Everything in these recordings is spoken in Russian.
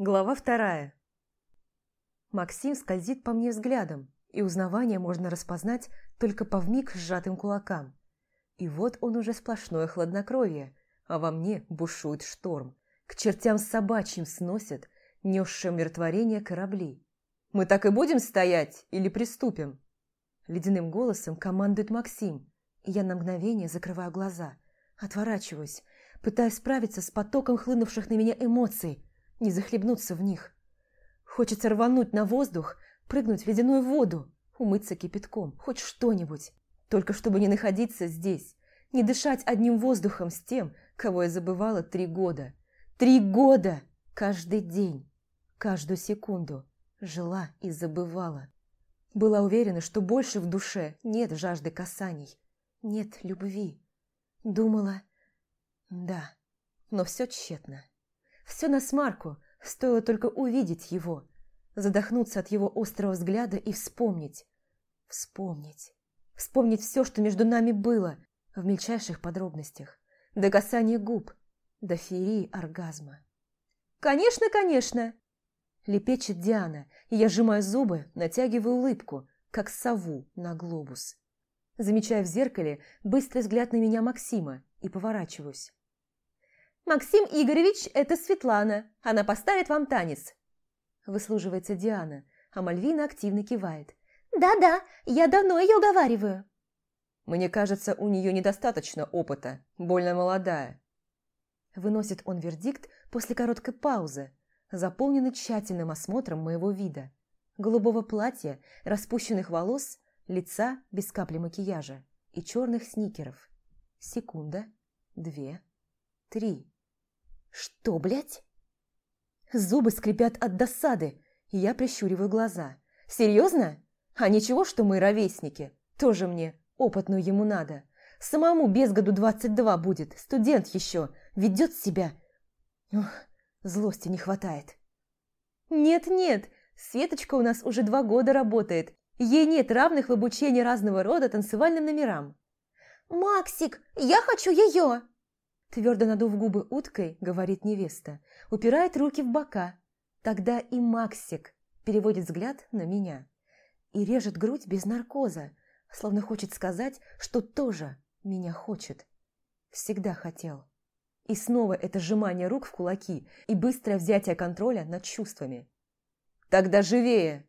Глава вторая. Максим скользит по мне взглядом, и узнавание можно распознать только по вмиг сжатым кулакам. И вот он уже сплошное хладнокровие, а во мне бушует шторм. К чертям собачьим сносят, несшие умиротворение корабли. «Мы так и будем стоять или приступим?» Ледяным голосом командует Максим, и я на мгновение закрываю глаза, отворачиваюсь, пытаясь справиться с потоком хлынувших на меня эмоций, не захлебнуться в них. Хочется рвануть на воздух, прыгнуть в ледяную воду, умыться кипятком, хоть что-нибудь, только чтобы не находиться здесь, не дышать одним воздухом с тем, кого я забывала три года. Три года! Каждый день, каждую секунду жила и забывала. Была уверена, что больше в душе нет жажды касаний, нет любви. Думала, да, но все тщетно. Все на смарку, стоило только увидеть его, задохнуться от его острого взгляда и вспомнить. Вспомнить. Вспомнить все, что между нами было, в мельчайших подробностях. До касания губ, до феерии оргазма. «Конечно, конечно!» Лепечет Диана, и я сжимаю зубы, натягиваю улыбку, как сову на глобус. Замечаю в зеркале быстрый взгляд на меня Максима и поворачиваюсь. «Максим Игоревич, это Светлана. Она поставит вам танец». Выслуживается Диана, а Мальвина активно кивает. «Да-да, я давно ее уговариваю». «Мне кажется, у нее недостаточно опыта, больно молодая». Выносит он вердикт после короткой паузы, заполненной тщательным осмотром моего вида. Голубого платья, распущенных волос, лица без капли макияжа и черных сникеров. Секунда, две, три. «Что, блядь?» Зубы скрипят от досады, и я прищуриваю глаза. «Серьезно? А ничего, что мы ровесники? Тоже мне, опытную ему надо. Самому без году двадцать два будет, студент еще, ведет себя. Ух, злости не хватает». «Нет-нет, Светочка у нас уже два года работает. Ей нет равных в обучении разного рода танцевальным номерам». «Максик, я хочу ее!» Твердо надув губы уткой, говорит невеста, упирает руки в бока. Тогда и Максик переводит взгляд на меня и режет грудь без наркоза, словно хочет сказать, что тоже меня хочет. Всегда хотел. И снова это сжимание рук в кулаки и быстрое взятие контроля над чувствами. «Тогда живее!»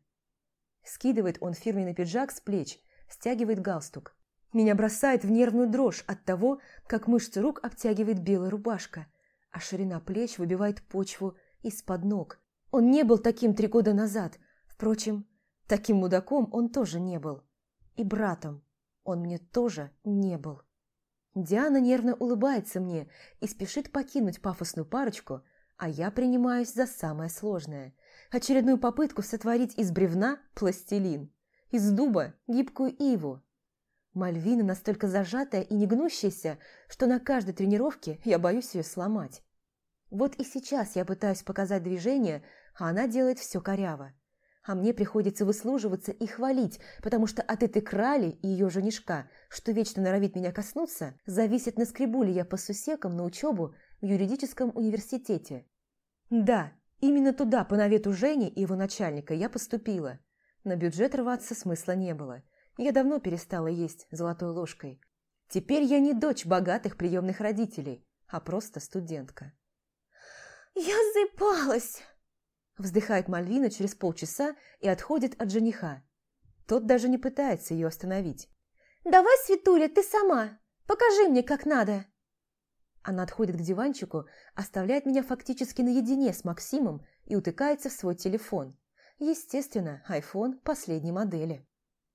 Скидывает он фирменный пиджак с плеч, стягивает галстук. Меня бросает в нервную дрожь от того, как мышцы рук обтягивает белая рубашка, а ширина плеч выбивает почву из-под ног. Он не был таким три года назад. Впрочем, таким мудаком он тоже не был. И братом он мне тоже не был. Диана нервно улыбается мне и спешит покинуть пафосную парочку, а я принимаюсь за самое сложное. Очередную попытку сотворить из бревна пластилин, из дуба гибкую иву, Мальвина настолько зажатая и негнущаяся, что на каждой тренировке я боюсь ее сломать. Вот и сейчас я пытаюсь показать движение, а она делает все коряво. А мне приходится выслуживаться и хвалить, потому что от этой крали и ее женишка, что вечно норовит меня коснуться, зависит, наскребу ли я по сусекам на учебу в юридическом университете. Да, именно туда, по навету Жени и его начальника, я поступила. На бюджет рваться смысла не было – я давно перестала есть золотой ложкой. Теперь я не дочь богатых приемных родителей, а просто студентка. «Я заебалась!» Вздыхает Мальвина через полчаса и отходит от жениха. Тот даже не пытается ее остановить. «Давай, Светуля, ты сама! Покажи мне, как надо!» Она отходит к диванчику, оставляет меня фактически наедине с Максимом и утыкается в свой телефон. Естественно, iPhone последней модели.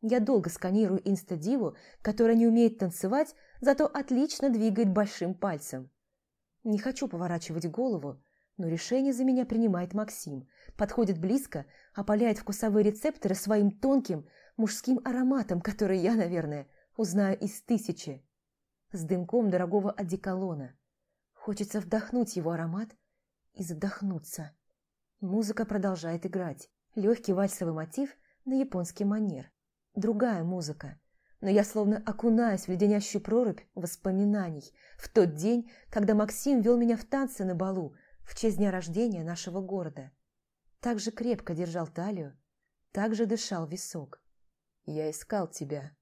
Я долго сканирую инстадиву, которая не умеет танцевать, зато отлично двигает большим пальцем. Не хочу поворачивать голову, но решение за меня принимает Максим. Подходит близко, опаляет вкусовые рецепторы своим тонким мужским ароматом, который я, наверное, узнаю из тысячи. С дымком дорогого одеколона. Хочется вдохнуть его аромат и задохнуться. Музыка продолжает играть. Легкий вальсовый мотив на японский манер другая музыка, но я словно окунаюсь в леденящую прорубь воспоминаний в тот день, когда Максим вел меня в танцы на балу в честь дня рождения нашего города. так же крепко держал талию, так же дышал висок. «Я искал тебя».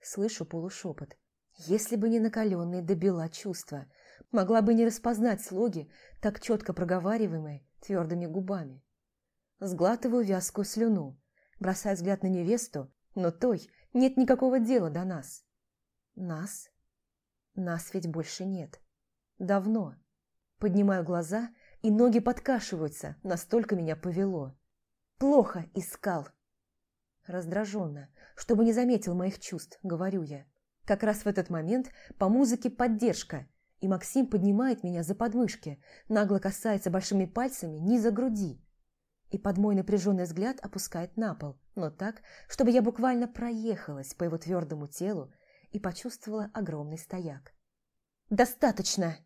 Слышу полушепот. Если бы не накаленные до бела чувства, могла бы не распознать слоги, так четко проговариваемые твердыми губами. Сглатываю вязкую слюну, бросаю взгляд на невесту, но той нет никакого дела до нас. Нас? Нас ведь больше нет. Давно. Поднимаю глаза, и ноги подкашиваются, настолько меня повело. Плохо искал. Раздраженно, чтобы не заметил моих чувств, говорю я. Как раз в этот момент по музыке поддержка, и Максим поднимает меня за подмышки, нагло касается большими пальцами низа груди и под мой напряженный взгляд опускает на пол, но так, чтобы я буквально проехалась по его твердому телу и почувствовала огромный стояк. «Достаточно!»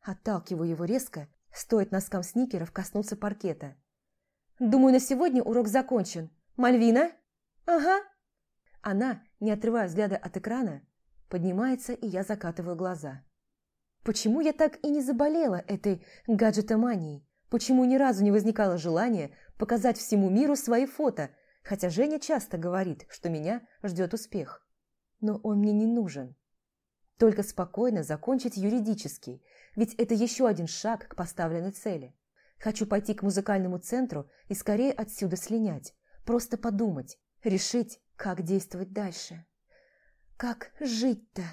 Отталкиваю его резко, стоит носкам сникеров коснуться паркета. «Думаю, на сегодня урок закончен. Мальвина?» «Ага». Она, не отрывая взгляда от экрана, поднимается, и я закатываю глаза. Почему я так и не заболела этой гаджетоманией? Почему ни разу не возникало желания показать всему миру свои фото, хотя Женя часто говорит, что меня ждет успех. Но он мне не нужен. Только спокойно закончить юридический, ведь это еще один шаг к поставленной цели. Хочу пойти к музыкальному центру и скорее отсюда слинять, просто подумать, решить, как действовать дальше. Как жить-то?